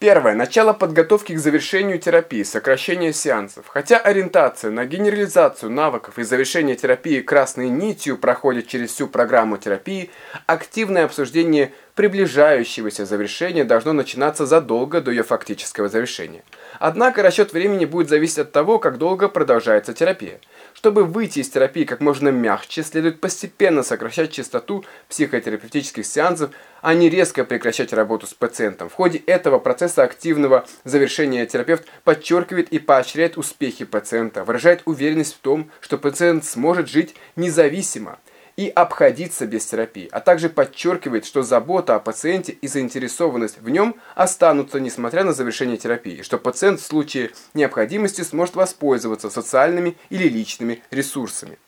Первое. Начало подготовки к завершению терапии, сокращение сеансов. Хотя ориентация на генерализацию навыков и завершение терапии красной нитью проходит через всю программу терапии, активное обсуждение приближающегося завершения должно начинаться задолго до ее фактического завершения. Однако расчет времени будет зависеть от того, как долго продолжается терапия. Чтобы выйти из терапии как можно мягче, следует постепенно сокращать частоту психотерапевтических сеансов, а не резко прекращать работу с пациентом. В ходе этого процесса активного завершения терапевт подчеркивает и поощряет успехи пациента, выражает уверенность в том, что пациент сможет жить независимо и обходиться без терапии, а также подчеркивает, что забота о пациенте и заинтересованность в нем останутся, несмотря на завершение терапии, что пациент в случае необходимости сможет воспользоваться социальными или личными ресурсами.